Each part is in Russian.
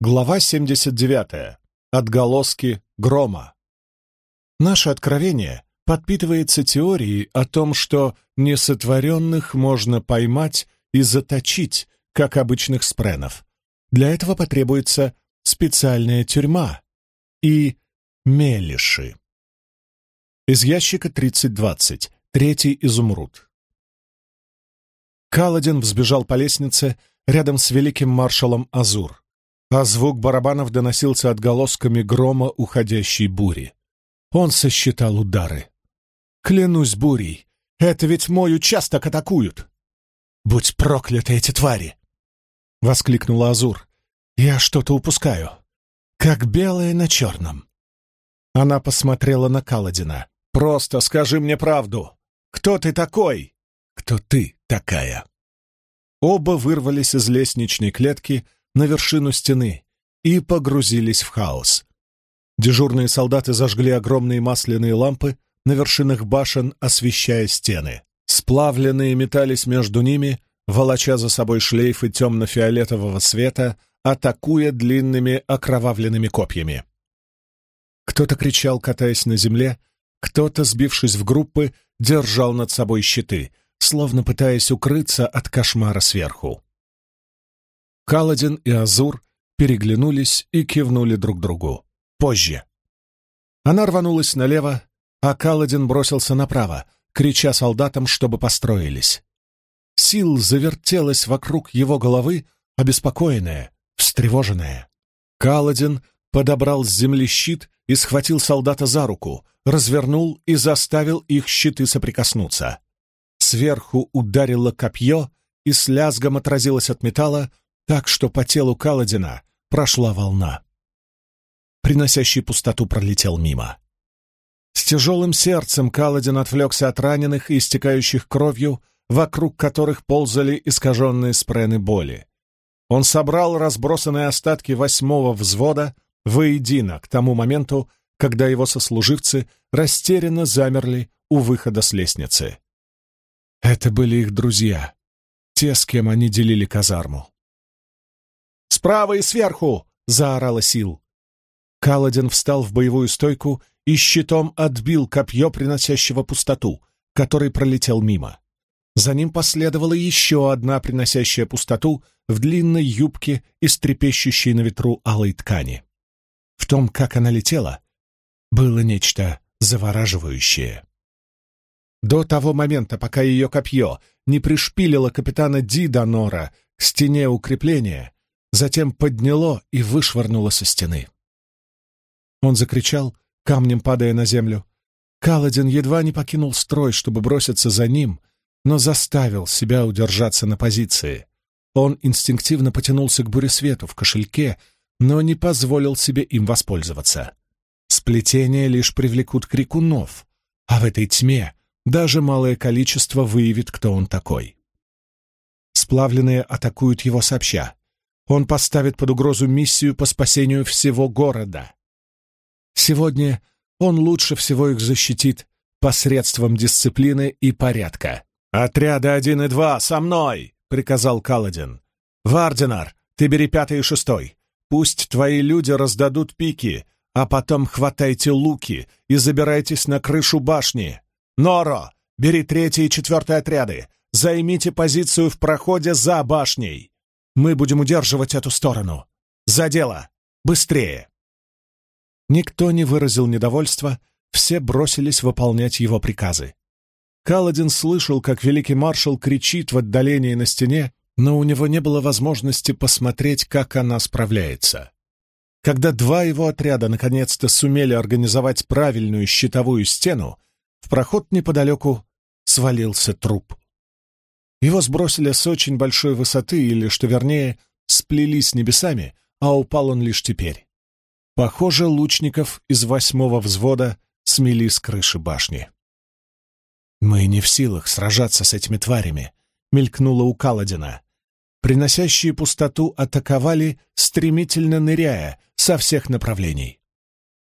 Глава 79. Отголоски грома. Наше откровение подпитывается теорией о том, что несотворенных можно поймать и заточить, как обычных спренов. Для этого потребуется специальная тюрьма и мелиши. Из ящика 3020. Третий изумруд. Каладин взбежал по лестнице рядом с великим маршалом Азур а звук барабанов доносился отголосками грома уходящей бури. Он сосчитал удары. «Клянусь бурей, это ведь мой участок атакуют!» «Будь прокляты эти твари!» — воскликнула Азур. «Я что-то упускаю. Как белое на черном». Она посмотрела на Каладина. «Просто скажи мне правду. Кто ты такой?» «Кто ты такая?» Оба вырвались из лестничной клетки, на вершину стены и погрузились в хаос. Дежурные солдаты зажгли огромные масляные лампы на вершинах башен, освещая стены. Сплавленные метались между ними, волоча за собой шлейфы темно-фиолетового света, атакуя длинными окровавленными копьями. Кто-то кричал, катаясь на земле, кто-то, сбившись в группы, держал над собой щиты, словно пытаясь укрыться от кошмара сверху. Каладин и Азур переглянулись и кивнули друг другу. Позже. Она рванулась налево, а Каладин бросился направо, крича солдатам, чтобы построились. Сил завертелась вокруг его головы, обеспокоенная, встревоженная. Каладин подобрал с земли щит и схватил солдата за руку, развернул и заставил их щиты соприкоснуться. Сверху ударило копье и с лязгом отразилось от металла, так что по телу Каладина прошла волна. Приносящий пустоту пролетел мимо. С тяжелым сердцем Каладин отвлекся от раненых и истекающих кровью, вокруг которых ползали искаженные спрены боли. Он собрал разбросанные остатки восьмого взвода воедино к тому моменту, когда его сослуживцы растерянно замерли у выхода с лестницы. Это были их друзья, те, с кем они делили казарму. «Справа и сверху!» — заорала Сил. Каладин встал в боевую стойку и щитом отбил копье, приносящего пустоту, который пролетел мимо. За ним последовала еще одна, приносящая пустоту, в длинной юбке из трепещущей на ветру алой ткани. В том, как она летела, было нечто завораживающее. До того момента, пока ее копье не пришпилило капитана Диданора к стене укрепления, затем подняло и вышвырнуло со стены. Он закричал, камнем падая на землю. Каладин едва не покинул строй, чтобы броситься за ним, но заставил себя удержаться на позиции. Он инстинктивно потянулся к буресвету в кошельке, но не позволил себе им воспользоваться. Сплетения лишь привлекут крикунов, а в этой тьме даже малое количество выявит, кто он такой. Сплавленные атакуют его сообща он поставит под угрозу миссию по спасению всего города. Сегодня он лучше всего их защитит посредством дисциплины и порядка. «Отряды один и два, со мной!» — приказал Каладин. «Вардинар, ты бери пятый и шестой. Пусть твои люди раздадут пики, а потом хватайте луки и забирайтесь на крышу башни. Норо, бери третий и четвертый отряды. Займите позицию в проходе за башней. Мы будем удерживать эту сторону. За дело! Быстрее!» Никто не выразил недовольства, все бросились выполнять его приказы. Каладин слышал, как великий маршал кричит в отдалении на стене, но у него не было возможности посмотреть, как она справляется. Когда два его отряда наконец-то сумели организовать правильную щитовую стену, в проход неподалеку свалился труп. Его сбросили с очень большой высоты, или, что вернее, сплели с небесами, а упал он лишь теперь. Похоже, лучников из восьмого взвода смели с крыши башни. «Мы не в силах сражаться с этими тварями», — мелькнуло у Каладина. Приносящие пустоту атаковали, стремительно ныряя со всех направлений.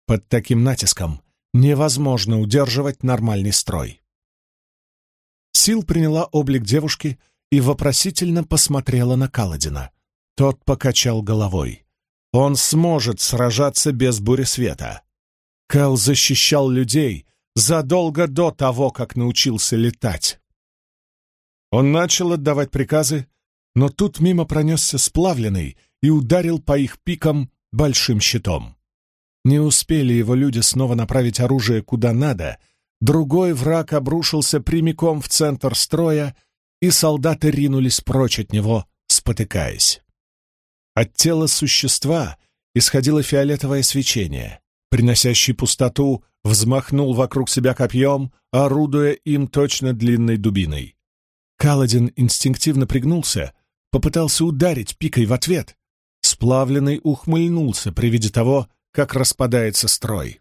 Под таким натиском невозможно удерживать нормальный строй. Сил приняла облик девушки и вопросительно посмотрела на Каладина. Тот покачал головой. Он сможет сражаться без бури света. Кэл защищал людей задолго до того, как научился летать. Он начал отдавать приказы, но тут мимо пронесся сплавленный и ударил по их пикам большим щитом. Не успели его люди снова направить оружие куда надо, другой враг обрушился прямиком в центр строя, и солдаты ринулись прочь от него, спотыкаясь. От тела существа исходило фиолетовое свечение. Приносящий пустоту взмахнул вокруг себя копьем, орудуя им точно длинной дубиной. Каладин инстинктивно пригнулся, попытался ударить пикой в ответ. Сплавленный ухмыльнулся при виде того, как распадается строй.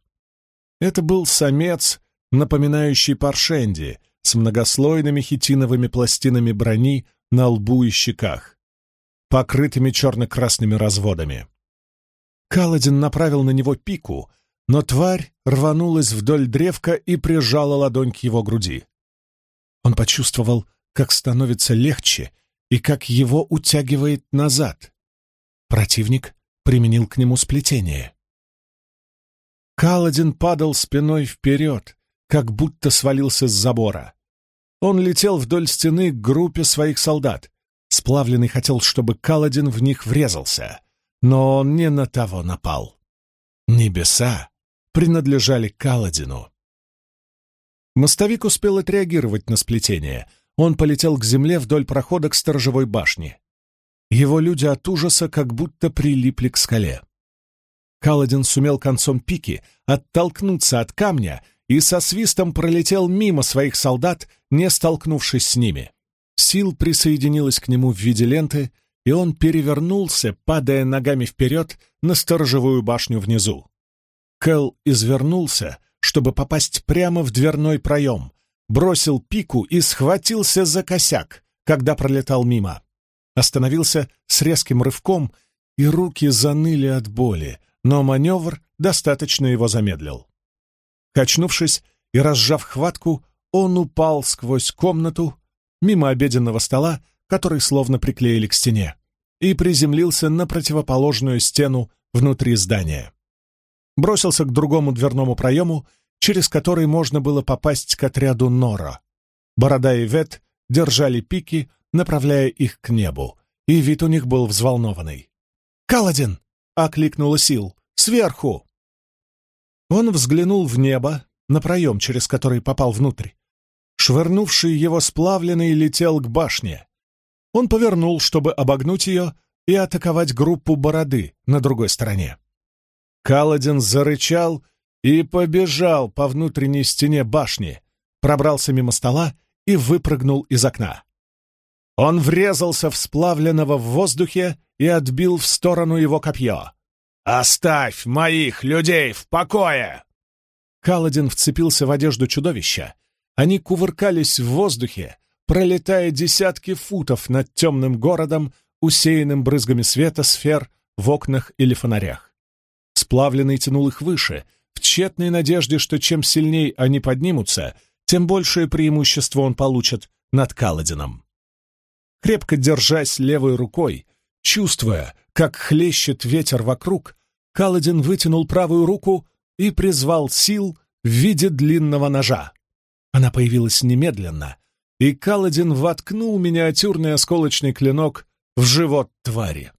Это был самец, напоминающий паршенди, с многослойными хитиновыми пластинами брони на лбу и щеках, покрытыми черно-красными разводами. Каладин направил на него пику, но тварь рванулась вдоль древка и прижала ладонь к его груди. Он почувствовал, как становится легче и как его утягивает назад. Противник применил к нему сплетение. Каладин падал спиной вперед, как будто свалился с забора. Он летел вдоль стены к группе своих солдат. Сплавленный хотел, чтобы Каладин в них врезался, но он не на того напал. Небеса принадлежали Каладину. Мостовик успел отреагировать на сплетение. Он полетел к земле вдоль прохода к сторожевой башне. Его люди от ужаса как будто прилипли к скале. Каладин сумел концом пики оттолкнуться от камня и со свистом пролетел мимо своих солдат, не столкнувшись с ними. Сил присоединилась к нему в виде ленты, и он перевернулся, падая ногами вперед на сторожевую башню внизу. Кэл извернулся, чтобы попасть прямо в дверной проем, бросил пику и схватился за косяк, когда пролетал мимо. Остановился с резким рывком, и руки заныли от боли, но маневр достаточно его замедлил. Качнувшись и разжав хватку, он упал сквозь комнату, мимо обеденного стола, который словно приклеили к стене, и приземлился на противоположную стену внутри здания. Бросился к другому дверному проему, через который можно было попасть к отряду Нора. Борода и Вет держали пики, направляя их к небу, и вид у них был взволнованный. «Каладин!» — окликнула Сил. Сверху!» Он взглянул в небо, на проем, через который попал внутрь. Швырнувший его сплавленный летел к башне. Он повернул, чтобы обогнуть ее и атаковать группу бороды на другой стороне. Каладин зарычал и побежал по внутренней стене башни, пробрался мимо стола и выпрыгнул из окна. Он врезался в сплавленного в воздухе и отбил в сторону его копье. «Оставь моих людей в покое!» Каладин вцепился в одежду чудовища. Они кувыркались в воздухе, пролетая десятки футов над темным городом, усеянным брызгами света сфер в окнах или фонарях. Сплавленный тянул их выше, в тщетной надежде, что чем сильней они поднимутся, тем большее преимущество он получит над Каладином. Крепко держась левой рукой, чувствуя, как хлещет ветер вокруг, Каладин вытянул правую руку и призвал сил в виде длинного ножа. Она появилась немедленно, и Каладин воткнул миниатюрный осколочный клинок в живот твари.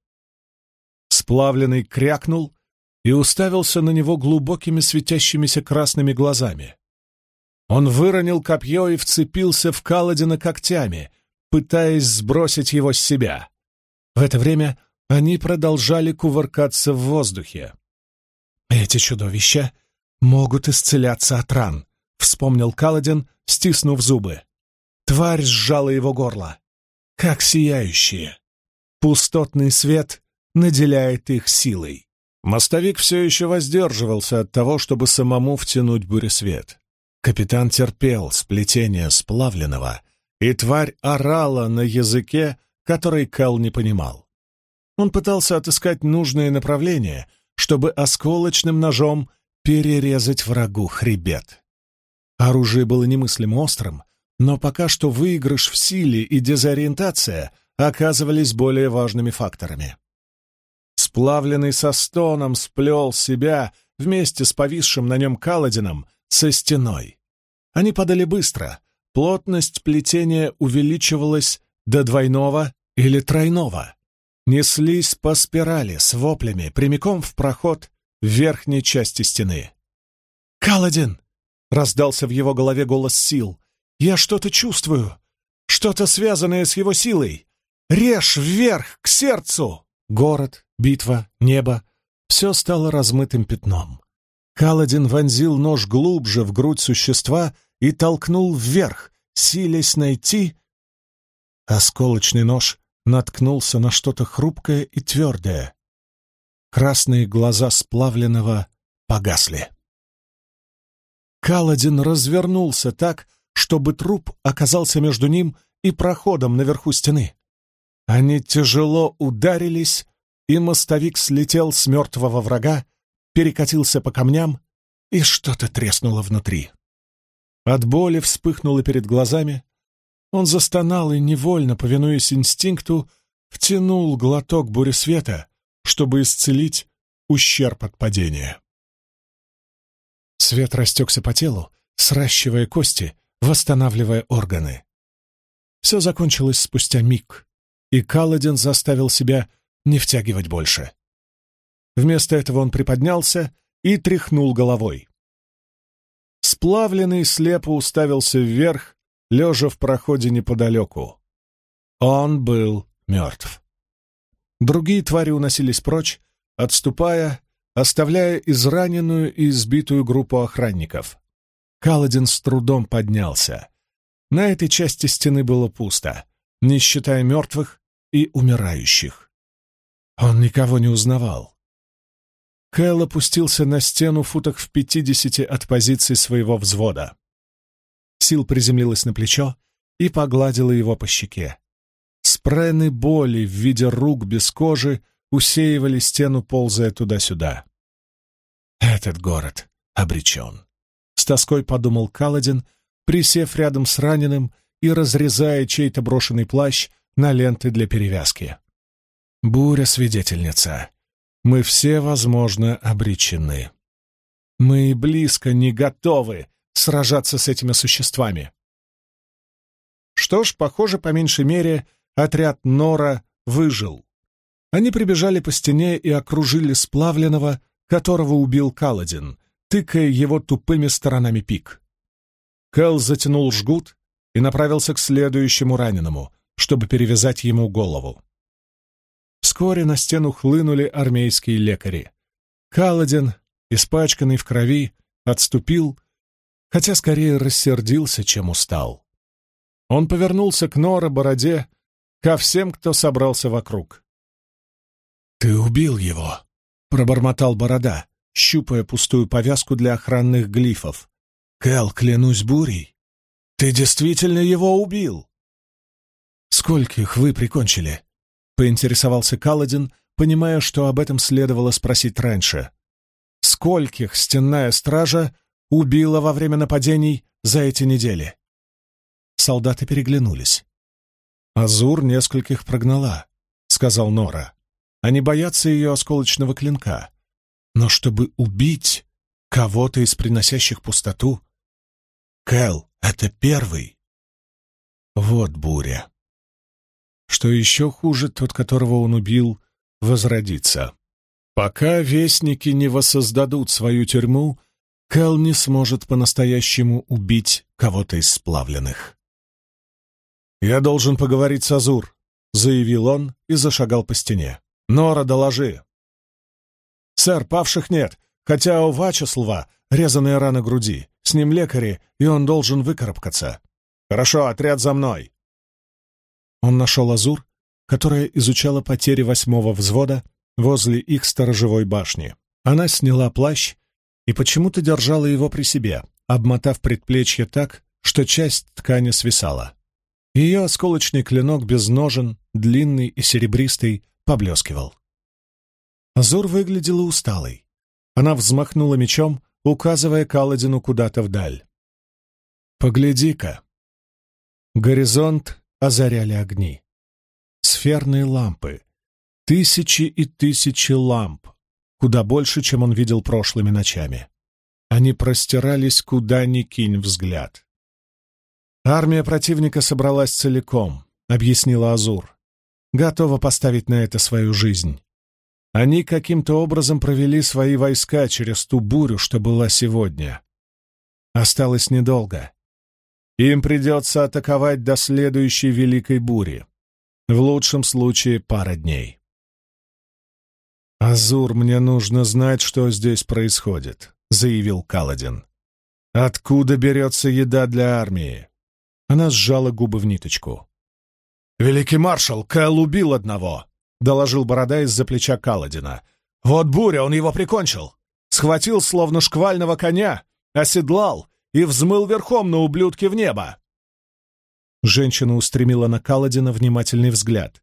Сплавленный крякнул и уставился на него глубокими светящимися красными глазами. Он выронил копье и вцепился в Каладина когтями, пытаясь сбросить его с себя. В это время они продолжали кувыркаться в воздухе. «Эти чудовища могут исцеляться от ран», — вспомнил Каладин, стиснув зубы. Тварь сжала его горло. «Как сияющие!» Пустотный свет наделяет их силой. Мостовик все еще воздерживался от того, чтобы самому втянуть буресвет. Капитан терпел сплетение сплавленного, и тварь орала на языке, который Кэл не понимал. Он пытался отыскать нужное направление, чтобы осколочным ножом перерезать врагу хребет. Оружие было немыслимо острым, но пока что выигрыш в силе и дезориентация оказывались более важными факторами. Сплавленный со стоном сплел себя вместе с повисшим на нем Каладином со стеной. Они падали быстро, плотность плетения увеличивалась до двойного или тройного. Неслись по спирали с воплями прямиком в проход в верхней части стены. «Каладин!» — раздался в его голове голос сил. «Я что-то чувствую! Что-то связанное с его силой! Режь вверх, к сердцу!» Город, битва, небо — все стало размытым пятном. Каладин вонзил нож глубже в грудь существа и толкнул вверх, силясь найти... Осколочный нож наткнулся на что-то хрупкое и твердое. Красные глаза сплавленного погасли. Каладин развернулся так, чтобы труп оказался между ним и проходом наверху стены. Они тяжело ударились, и мостовик слетел с мертвого врага, перекатился по камням, и что-то треснуло внутри. От боли вспыхнуло перед глазами. Он застонал и, невольно повинуясь инстинкту, втянул глоток буресвета, чтобы исцелить ущерб от падения. Свет растекся по телу, сращивая кости, восстанавливая органы. Все закончилось спустя миг, и Каладин заставил себя не втягивать больше. Вместо этого он приподнялся и тряхнул головой. Сплавленный слепо уставился вверх, лежа в проходе неподалеку. Он был мертв. Другие твари уносились прочь, отступая, оставляя израненную и избитую группу охранников. Каладин с трудом поднялся. На этой части стены было пусто, не считая мертвых и умирающих. Он никого не узнавал. Кэл опустился на стену футах в пятидесяти от позиции своего взвода. Сил приземлилась на плечо и погладила его по щеке. Спрены боли в виде рук без кожи усеивали стену, ползая туда-сюда. «Этот город обречен», — с тоской подумал Каладин, присев рядом с раненым и разрезая чей-то брошенный плащ на ленты для перевязки. «Буря-свидетельница. Мы все, возможно, обречены. Мы и близко не готовы сражаться с этими существами». Что ж, похоже, по меньшей мере, отряд Нора выжил. Они прибежали по стене и окружили сплавленного, которого убил Каладин, тыкая его тупыми сторонами пик. Кэл затянул жгут и направился к следующему раненому, чтобы перевязать ему голову. Вскоре на стену хлынули армейские лекари. Каладин, испачканный в крови, отступил, хотя скорее рассердился, чем устал. Он повернулся к Нора, Бороде, ко всем, кто собрался вокруг. «Ты убил его!» — пробормотал Борода, щупая пустую повязку для охранных глифов. «Кэл, клянусь бурей, ты действительно его убил!» «Скольких вы прикончили?» — поинтересовался Каладин, понимая, что об этом следовало спросить раньше. «Скольких стенная стража убила во время нападений за эти недели?» Солдаты переглянулись. «Азур нескольких прогнала», — сказал Нора. «Они боятся ее осколочного клинка. Но чтобы убить кого-то из приносящих пустоту... Кэл, это первый. Вот буря. Что еще хуже, тот, которого он убил, возродится. Пока вестники не воссоздадут свою тюрьму, Кэл не сможет по-настоящему убить кого-то из сплавленных. «Я должен поговорить с Азур», — заявил он и зашагал по стене. «Нора, доложи». «Сэр, павших нет, хотя у Вачеслава резаные раны груди. С ним лекари, и он должен выкарабкаться. Хорошо, отряд за мной». Он нашел Азур, которая изучала потери восьмого взвода возле их сторожевой башни. Она сняла плащ и почему-то держала его при себе, обмотав предплечье так, что часть ткани свисала. Ее осколочный клинок без ножен, длинный и серебристый, поблескивал. Азур выглядела усталой. Она взмахнула мечом, указывая Каладину куда-то вдаль. «Погляди-ка!» Горизонт озаряли огни. Сферные лампы. Тысячи и тысячи ламп, куда больше, чем он видел прошлыми ночами. Они простирались, куда ни кинь взгляд. «Армия противника собралась целиком», — объяснила Азур. «Готова поставить на это свою жизнь. Они каким-то образом провели свои войска через ту бурю, что была сегодня. Осталось недолго. Им придется атаковать до следующей великой бури. В лучшем случае пара дней. «Азур, мне нужно знать, что здесь происходит», — заявил Каладин. «Откуда берется еда для армии?» Она сжала губы в ниточку. «Великий маршал, Кэл убил одного», — доложил борода из-за плеча Каладина. «Вот буря, он его прикончил. Схватил, словно шквального коня, оседлал и взмыл верхом на ублюдке в небо». Женщина устремила на Каладина внимательный взгляд.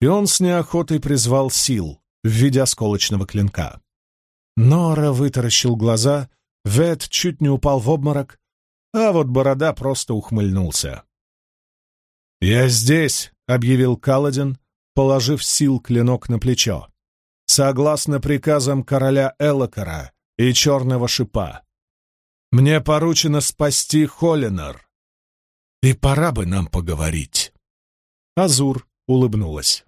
И он с неохотой призвал сил, в виде осколочного клинка. Нора вытаращил глаза, Вет чуть не упал в обморок, а вот Борода просто ухмыльнулся. «Я здесь», — объявил Каладин, положив сил клинок на плечо, согласно приказам короля Элокара и Черного Шипа. «Мне поручено спасти Холлинар, и пора бы нам поговорить». Азур улыбнулась.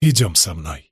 «Идем со мной».